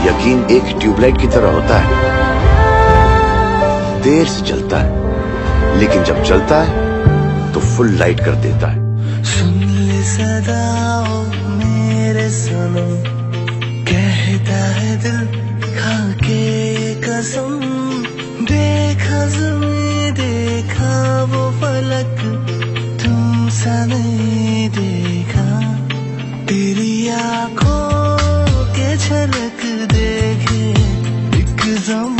यकीन एक ट्यूबलाइट की तरह होता है। देर से चलता है, लेकिन जब चलता है तो फुल लाइट कर देता है। सुन ले सदाओ मेरे सनम कहता है दिल खा के कसम, देखा जमी देखा वो फलक एक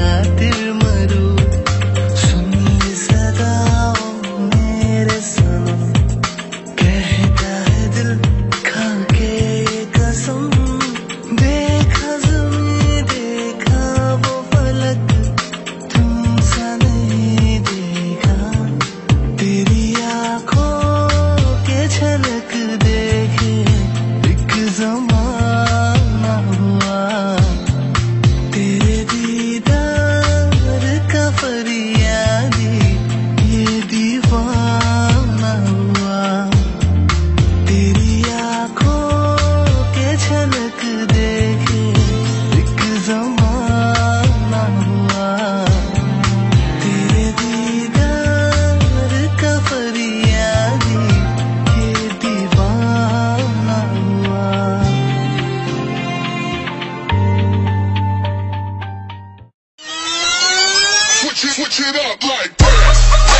switch it up like this.